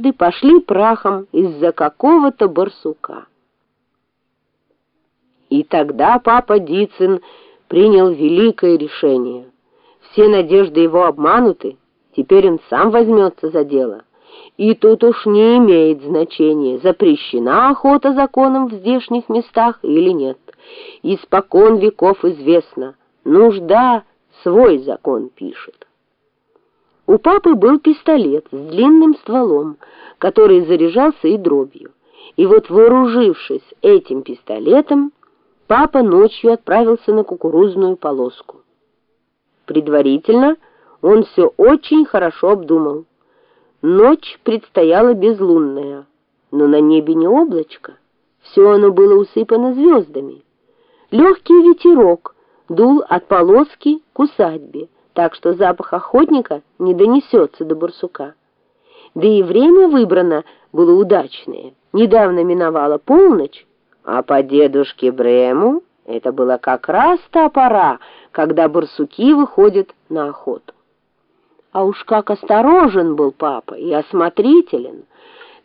надежды пошли прахом из-за какого-то барсука. И тогда папа Дицин принял великое решение. Все надежды его обмануты, теперь он сам возьмется за дело. И тут уж не имеет значения, запрещена охота законом в здешних местах или нет. Испокон веков известно, нужда свой закон пишет. У папы был пистолет с длинным стволом, который заряжался и дробью. И вот вооружившись этим пистолетом, папа ночью отправился на кукурузную полоску. Предварительно он все очень хорошо обдумал. Ночь предстояла безлунная, но на небе не облачко. Все оно было усыпано звездами. Легкий ветерок дул от полоски к усадьбе, так что запах охотника не донесется до барсука. Да и время выбрано было удачное. Недавно миновала полночь, а по дедушке Брему это была как раз та пора, когда барсуки выходят на охоту. А уж как осторожен был папа и осмотрителен,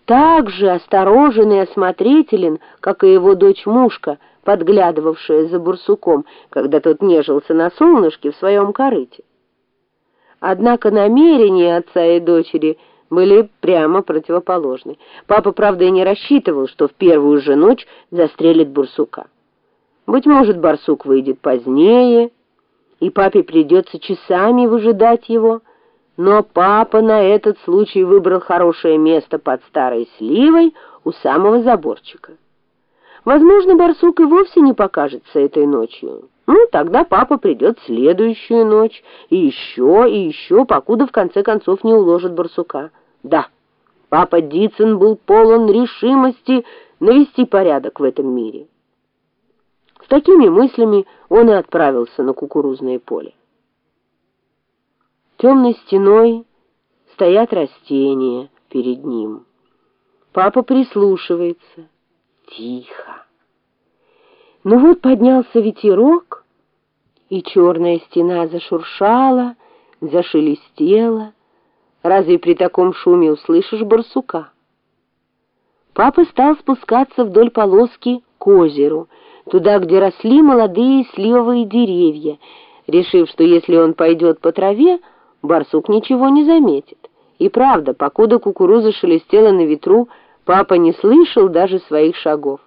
так же осторожен и осмотрителен, как и его дочь-мушка, подглядывавшая за бурсуком, когда тот нежился на солнышке в своем корыте. Однако намерения отца и дочери были прямо противоположны. Папа, правда, и не рассчитывал, что в первую же ночь застрелит бурсука. Быть может, барсук выйдет позднее, и папе придется часами выжидать его, но папа на этот случай выбрал хорошее место под старой сливой у самого заборчика. Возможно, барсук и вовсе не покажется этой ночью. Ну, тогда папа придет следующую ночь, и еще, и еще, покуда в конце концов не уложит барсука. Да, папа Дицин был полон решимости навести порядок в этом мире. С такими мыслями он и отправился на кукурузное поле. Темной стеной стоят растения перед ним. Папа прислушивается. Тихо. Ну вот поднялся ветерок, и черная стена зашуршала, зашелестела. Разве при таком шуме услышишь барсука? Папа стал спускаться вдоль полоски к озеру, туда, где росли молодые сливовые деревья, решив, что если он пойдет по траве, барсук ничего не заметит. И правда, покуда кукуруза шелестела на ветру, папа не слышал даже своих шагов.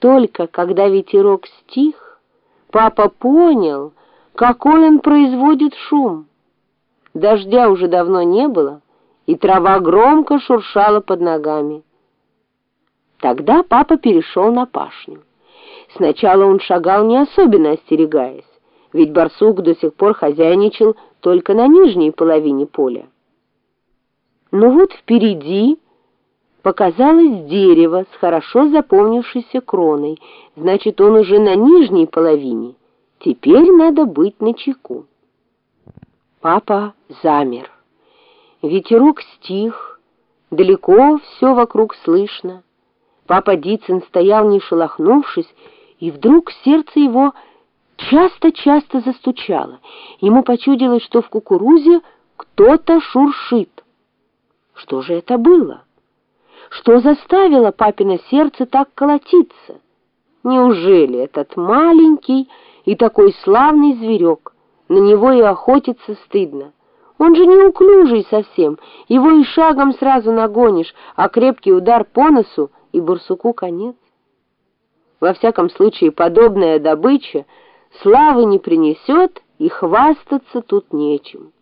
Только когда ветерок стих, папа понял, какой он производит шум. Дождя уже давно не было, и трава громко шуршала под ногами. Тогда папа перешел на пашню. Сначала он шагал не особенно остерегаясь, ведь барсук до сих пор хозяйничал только на нижней половине поля. Но вот впереди показалось дерево с хорошо запомнившейся кроной, значит, он уже на нижней половине. Теперь надо быть начеку. Папа замер. Ветерок стих, далеко все вокруг слышно. Папа Дицин стоял, не шелохнувшись, и вдруг сердце его часто-часто застучало. Ему почудилось, что в кукурузе кто-то шуршит. Что же это было? Что заставило папино сердце так колотиться? Неужели этот маленький и такой славный зверек? На него и охотиться стыдно. Он же неуклюжий совсем, его и шагом сразу нагонишь, а крепкий удар по носу и барсуку конец. Во всяком случае, подобная добыча славы не принесет, и хвастаться тут нечем.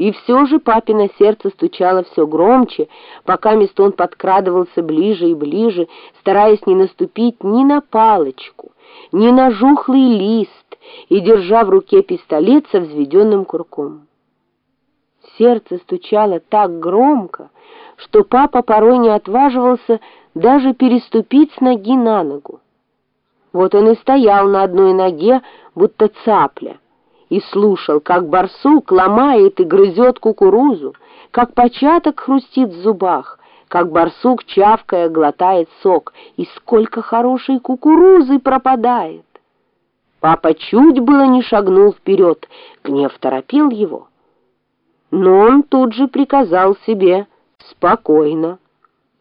И все же папино сердце стучало все громче, пока мест он подкрадывался ближе и ближе, стараясь не наступить ни на палочку, ни на жухлый лист, и держа в руке пистолет со взведенным курком. Сердце стучало так громко, что папа порой не отваживался даже переступить с ноги на ногу. Вот он и стоял на одной ноге, будто цапля, и слушал, как барсук ломает и грызет кукурузу, как початок хрустит в зубах, как барсук, чавкая, глотает сок, и сколько хорошей кукурузы пропадает. Папа чуть было не шагнул вперед, гнев торопил его. Но он тут же приказал себе Спокойно.